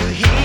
to hear.